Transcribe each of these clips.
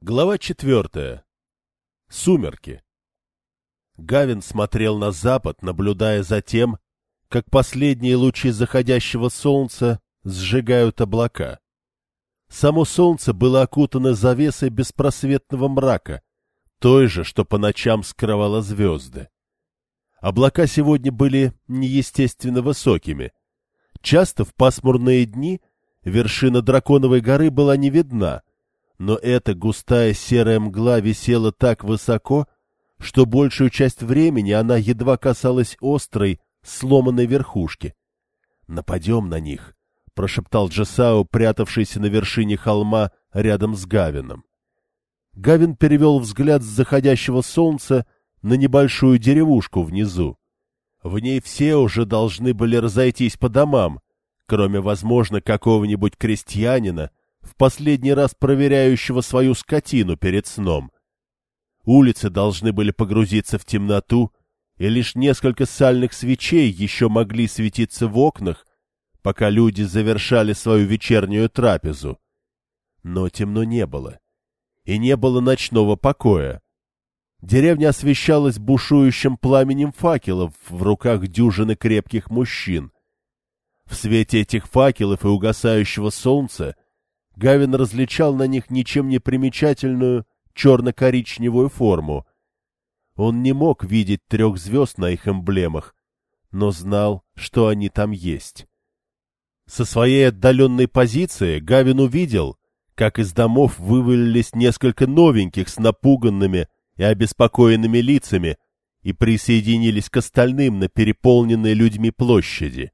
Глава четвертая. Сумерки. Гавин смотрел на запад, наблюдая за тем, как последние лучи заходящего солнца сжигают облака. Само солнце было окутано завесой беспросветного мрака, той же, что по ночам скрывало звезды. Облака сегодня были неестественно высокими. Часто в пасмурные дни вершина драконовой горы была не видна — но эта густая серая мгла висела так высоко, что большую часть времени она едва касалась острой, сломанной верхушки. «Нападем на них», — прошептал Джесао, прятавшийся на вершине холма рядом с Гавином. Гавин перевел взгляд с заходящего солнца на небольшую деревушку внизу. В ней все уже должны были разойтись по домам, кроме, возможно, какого-нибудь крестьянина, в последний раз проверяющего свою скотину перед сном. Улицы должны были погрузиться в темноту, и лишь несколько сальных свечей еще могли светиться в окнах, пока люди завершали свою вечернюю трапезу. Но темно не было, и не было ночного покоя. Деревня освещалась бушующим пламенем факелов в руках дюжины крепких мужчин. В свете этих факелов и угасающего солнца Гавин различал на них ничем не примечательную черно-коричневую форму. Он не мог видеть трех звезд на их эмблемах, но знал, что они там есть. Со своей отдаленной позиции Гавин увидел, как из домов вывалились несколько новеньких с напуганными и обеспокоенными лицами и присоединились к остальным на переполненной людьми площади.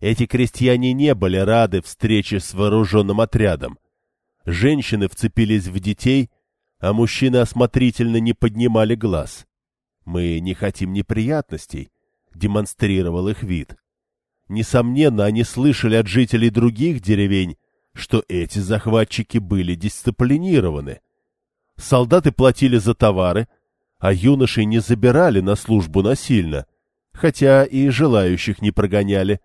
Эти крестьяне не были рады встрече с вооруженным отрядом. Женщины вцепились в детей, а мужчины осмотрительно не поднимали глаз. «Мы не хотим неприятностей», — демонстрировал их вид. Несомненно, они слышали от жителей других деревень, что эти захватчики были дисциплинированы. Солдаты платили за товары, а юношей не забирали на службу насильно, хотя и желающих не прогоняли.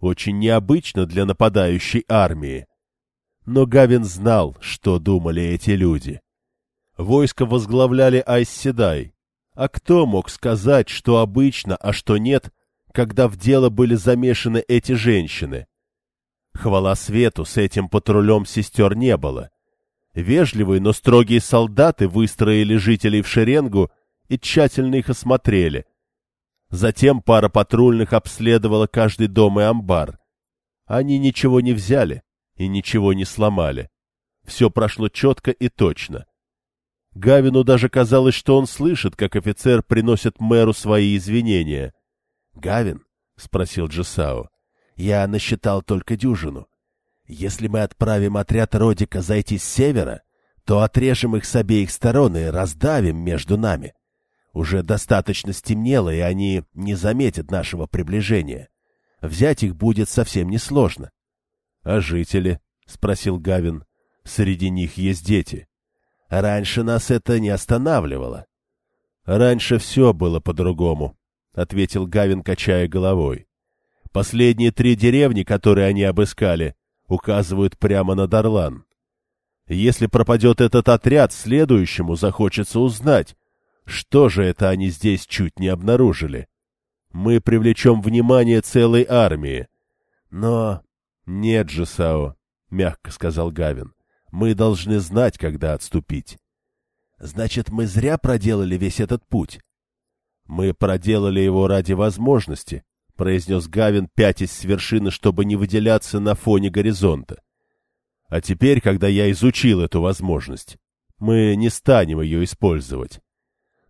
Очень необычно для нападающей армии. Но Гавин знал, что думали эти люди. Войско возглавляли Айсседай. А кто мог сказать, что обычно, а что нет, когда в дело были замешаны эти женщины? Хвала свету, с этим патрулем сестер не было. Вежливые, но строгие солдаты выстроили жителей в шеренгу и тщательно их осмотрели — Затем пара патрульных обследовала каждый дом и амбар. Они ничего не взяли и ничего не сломали. Все прошло четко и точно. Гавину даже казалось, что он слышит, как офицер приносит мэру свои извинения. — Гавин, — спросил Джесао, — я насчитал только дюжину. Если мы отправим отряд Родика зайти с севера, то отрежем их с обеих сторон и раздавим между нами. Уже достаточно стемнело, и они не заметят нашего приближения. Взять их будет совсем несложно. — А жители? — спросил Гавин. — Среди них есть дети. Раньше нас это не останавливало. — Раньше все было по-другому, — ответил Гавин, качая головой. Последние три деревни, которые они обыскали, указывают прямо на Дарлан. Если пропадет этот отряд, следующему захочется узнать, что же это они здесь чуть не обнаружили? Мы привлечем внимание целой армии. Но... Нет же, Сао, — мягко сказал Гавин. Мы должны знать, когда отступить. Значит, мы зря проделали весь этот путь. Мы проделали его ради возможности, — произнес Гавин, пятясь с вершины, чтобы не выделяться на фоне горизонта. А теперь, когда я изучил эту возможность, мы не станем ее использовать.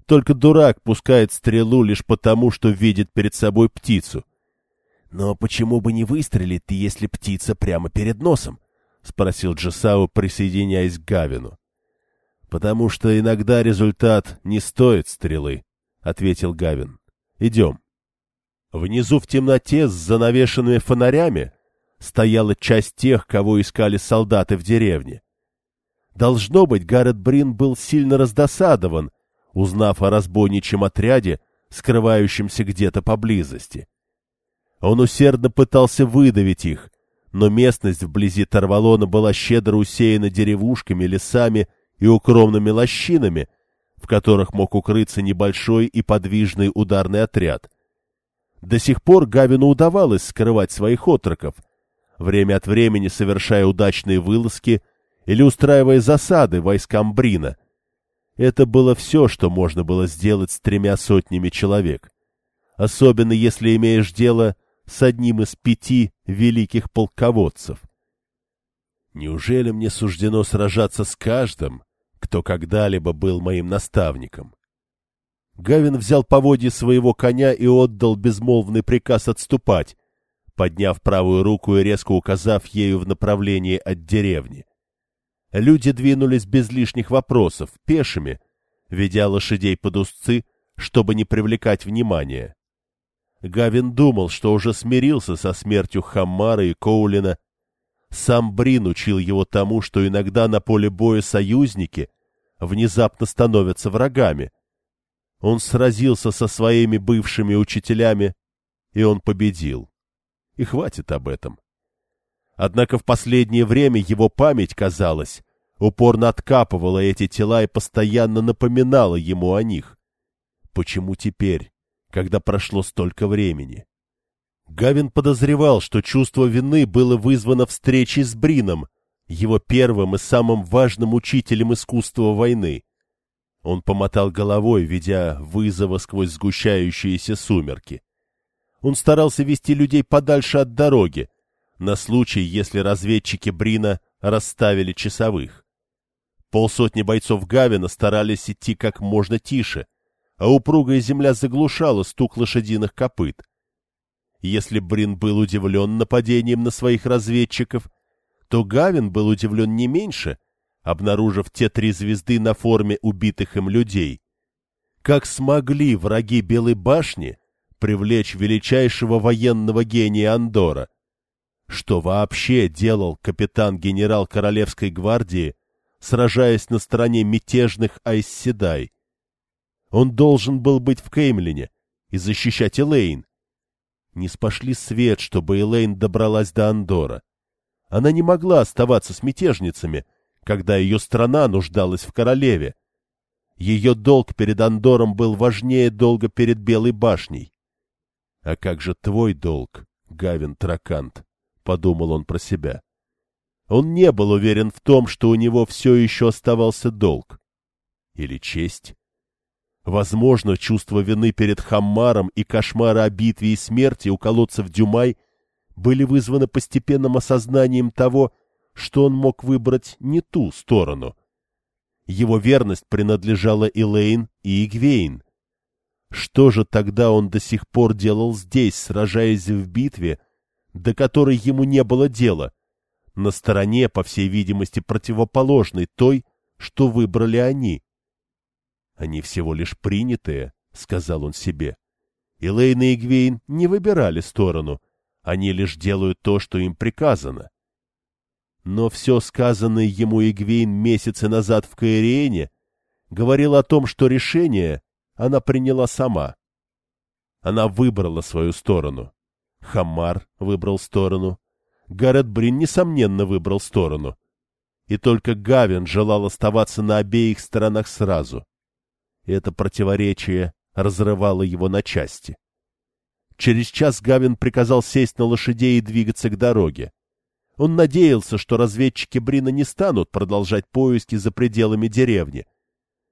Только дурак пускает стрелу лишь потому, что видит перед собой птицу. — Но почему бы не выстрелить, если птица прямо перед носом? — спросил Джасао, присоединяясь к Гавину. — Потому что иногда результат не стоит стрелы, — ответил Гавин. — Идем. Внизу в темноте с занавешенными фонарями стояла часть тех, кого искали солдаты в деревне. Должно быть, Гаррет Брин был сильно раздосадован, узнав о разбойничьем отряде, скрывающемся где-то поблизости. Он усердно пытался выдавить их, но местность вблизи Тарвалона была щедро усеяна деревушками, лесами и укромными лощинами, в которых мог укрыться небольшой и подвижный ударный отряд. До сих пор Гавину удавалось скрывать своих отроков, время от времени совершая удачные вылазки или устраивая засады войскам Брина. Это было все, что можно было сделать с тремя сотнями человек. Особенно если имеешь дело с одним из пяти великих полководцев. Неужели мне суждено сражаться с каждым, кто когда-либо был моим наставником? Гавин взял поводье своего коня и отдал безмолвный приказ отступать, подняв правую руку и резко указав ею в направлении от деревни. Люди двинулись без лишних вопросов, пешими, ведя лошадей под узцы, чтобы не привлекать внимания. Гавин думал, что уже смирился со смертью Хаммара и Коулина. Сам Брин учил его тому, что иногда на поле боя союзники внезапно становятся врагами — он сразился со своими бывшими учителями, и он победил. И хватит об этом. Однако в последнее время его память, казалось, упорно откапывала эти тела и постоянно напоминала ему о них. Почему теперь, когда прошло столько времени? Гавин подозревал, что чувство вины было вызвано встречей с Брином, его первым и самым важным учителем искусства войны. Он помотал головой, ведя вызова сквозь сгущающиеся сумерки. Он старался вести людей подальше от дороги, на случай, если разведчики Брина расставили часовых. Полсотни бойцов Гавина старались идти как можно тише, а упругая земля заглушала стук лошадиных копыт. Если Брин был удивлен нападением на своих разведчиков, то Гавин был удивлен не меньше — обнаружив те три звезды на форме убитых им людей. Как смогли враги Белой башни привлечь величайшего военного гения Андора? Что вообще делал капитан-генерал Королевской гвардии, сражаясь на стороне мятежных Айсседай? Он должен был быть в Кеймлине и защищать Элейн. Не спошли свет, чтобы Элейн добралась до Андора. Она не могла оставаться с мятежницами — когда ее страна нуждалась в королеве. Ее долг перед Андором был важнее долга перед Белой башней. — А как же твой долг, Гавин Тракант? — подумал он про себя. Он не был уверен в том, что у него все еще оставался долг. Или честь? Возможно, чувство вины перед Хаммаром и кошмары о битве и смерти у колодцев Дюмай были вызваны постепенным осознанием того, что он мог выбрать не ту сторону. Его верность принадлежала Элейн и Игвейн. Что же тогда он до сих пор делал здесь, сражаясь в битве, до которой ему не было дела, на стороне, по всей видимости, противоположной той, что выбрали они? Они всего лишь принятые, — сказал он себе. Элейн и Игвейн не выбирали сторону, они лишь делают то, что им приказано. Но все сказанное ему Игвейн месяцы назад в Каириене говорило о том, что решение она приняла сама. Она выбрала свою сторону. Хамар выбрал сторону. Гаррет Брин, несомненно, выбрал сторону. И только Гавин желал оставаться на обеих сторонах сразу. Это противоречие разрывало его на части. Через час Гавин приказал сесть на лошадей и двигаться к дороге. Он надеялся, что разведчики Брина не станут продолжать поиски за пределами деревни.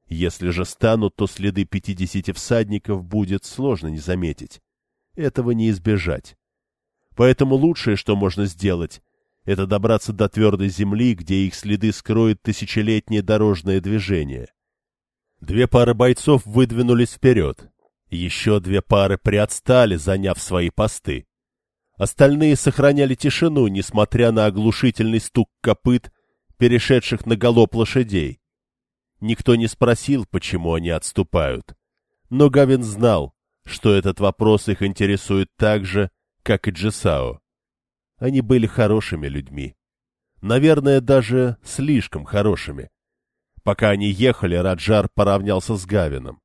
Если же станут, то следы пятидесяти всадников будет сложно не заметить. Этого не избежать. Поэтому лучшее, что можно сделать, это добраться до твердой земли, где их следы скроет тысячелетнее дорожное движение. Две пары бойцов выдвинулись вперед. Еще две пары приотстали, заняв свои посты. Остальные сохраняли тишину, несмотря на оглушительный стук копыт, перешедших на галоп лошадей. Никто не спросил, почему они отступают. Но Гавин знал, что этот вопрос их интересует так же, как и Джесао. Они были хорошими людьми. Наверное, даже слишком хорошими. Пока они ехали, Раджар поравнялся с Гавином.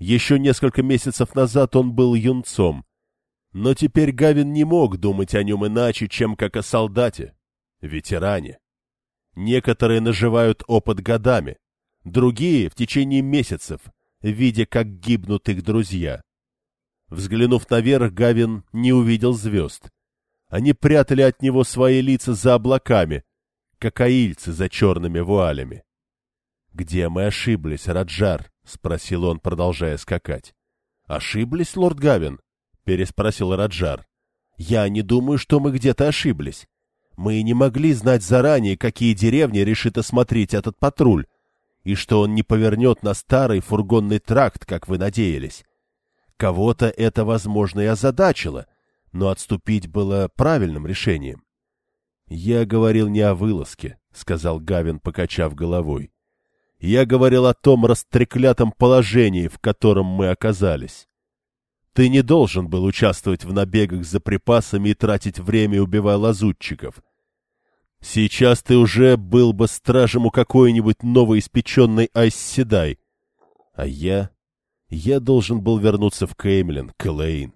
Еще несколько месяцев назад он был юнцом, но теперь Гавин не мог думать о нем иначе, чем как о солдате, ветеране. Некоторые наживают опыт годами, другие — в течение месяцев, видя, как гибнут их друзья. Взглянув наверх, Гавин не увидел звезд. Они прятали от него свои лица за облаками, как аильцы за черными вуалями. — Где мы ошиблись, Раджар? — спросил он, продолжая скакать. — Ошиблись, лорд Гавин? — переспросил Раджар. — Я не думаю, что мы где-то ошиблись. Мы не могли знать заранее, какие деревни решит осмотреть этот патруль, и что он не повернет на старый фургонный тракт, как вы надеялись. Кого-то это, возможно, и озадачило, но отступить было правильным решением. — Я говорил не о вылазке, — сказал Гавин, покачав головой. — Я говорил о том растреклятом положении, в котором мы оказались. Ты не должен был участвовать в набегах за припасами и тратить время, убивая лазутчиков. Сейчас ты уже был бы стражем у какой-нибудь новоиспеченной Айсседай. А я... Я должен был вернуться в Кеймлин, Клейн.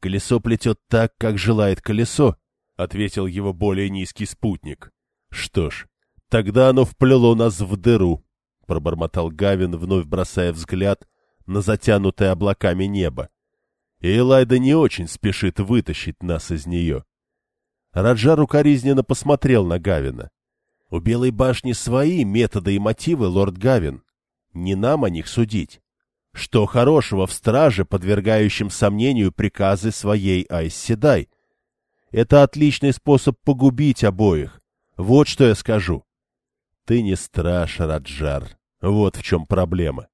Колесо плетет так, как желает колесо, — ответил его более низкий спутник. Что ж, тогда оно вплело нас в дыру, — пробормотал Гавин, вновь бросая взгляд на затянутое облаками небо. И Элайда не очень спешит вытащить нас из нее. Раджар укоризненно посмотрел на Гавина. У Белой башни свои методы и мотивы, лорд Гавин. Не нам о них судить. Что хорошего в страже, подвергающем сомнению приказы своей Айсседай? Это отличный способ погубить обоих. Вот что я скажу. Ты не страж, Раджар. Вот в чем проблема.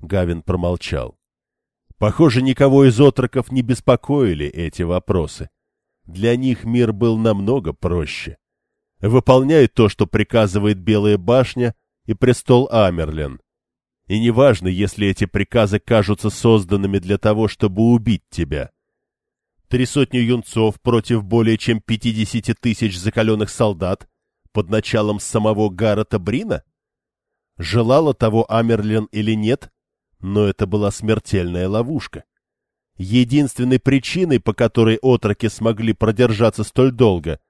Гавин промолчал. Похоже, никого из отроков не беспокоили эти вопросы. Для них мир был намного проще. Выполняют то, что приказывает Белая башня и престол Амерлин. И неважно, если эти приказы кажутся созданными для того, чтобы убить тебя. Три сотни юнцов против более чем пятидесяти тысяч закаленных солдат под началом самого Гаррета Брина? Желала того Амерлин или нет, но это была смертельная ловушка. Единственной причиной, по которой отроки смогли продержаться столь долго,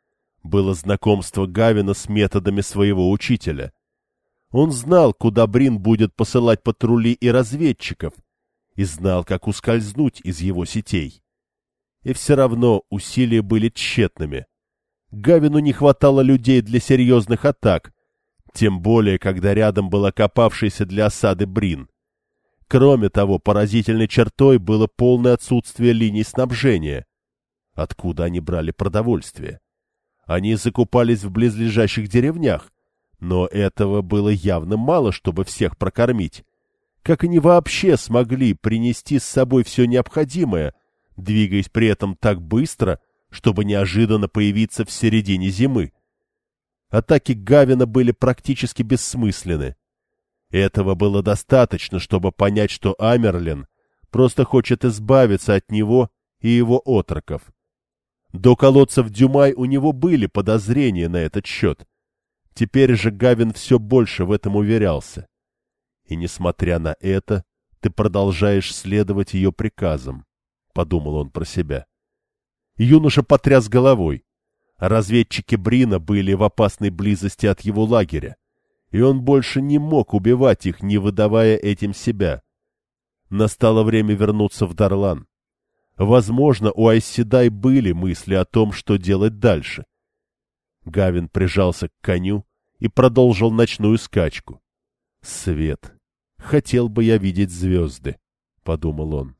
было знакомство Гавина с методами своего учителя. Он знал, куда Брин будет посылать патрули и разведчиков, и знал, как ускользнуть из его сетей. И все равно усилия были тщетными. Гавину не хватало людей для серьезных атак, тем более, когда рядом был окопавшийся для осады Брин. Кроме того, поразительной чертой было полное отсутствие линий снабжения. Откуда они брали продовольствие? Они закупались в близлежащих деревнях, но этого было явно мало, чтобы всех прокормить. Как они вообще смогли принести с собой все необходимое, двигаясь при этом так быстро, чтобы неожиданно появиться в середине зимы? Атаки Гавина были практически бессмысленны. Этого было достаточно, чтобы понять, что Амерлин просто хочет избавиться от него и его отроков. До колодцев Дюмай у него были подозрения на этот счет. Теперь же Гавин все больше в этом уверялся. И, несмотря на это, ты продолжаешь следовать ее приказам, — подумал он про себя. Юноша потряс головой. Разведчики Брина были в опасной близости от его лагеря и он больше не мог убивать их, не выдавая этим себя. Настало время вернуться в Дарлан. Возможно, у Айседай были мысли о том, что делать дальше. Гавин прижался к коню и продолжил ночную скачку. «Свет! Хотел бы я видеть звезды», — подумал он.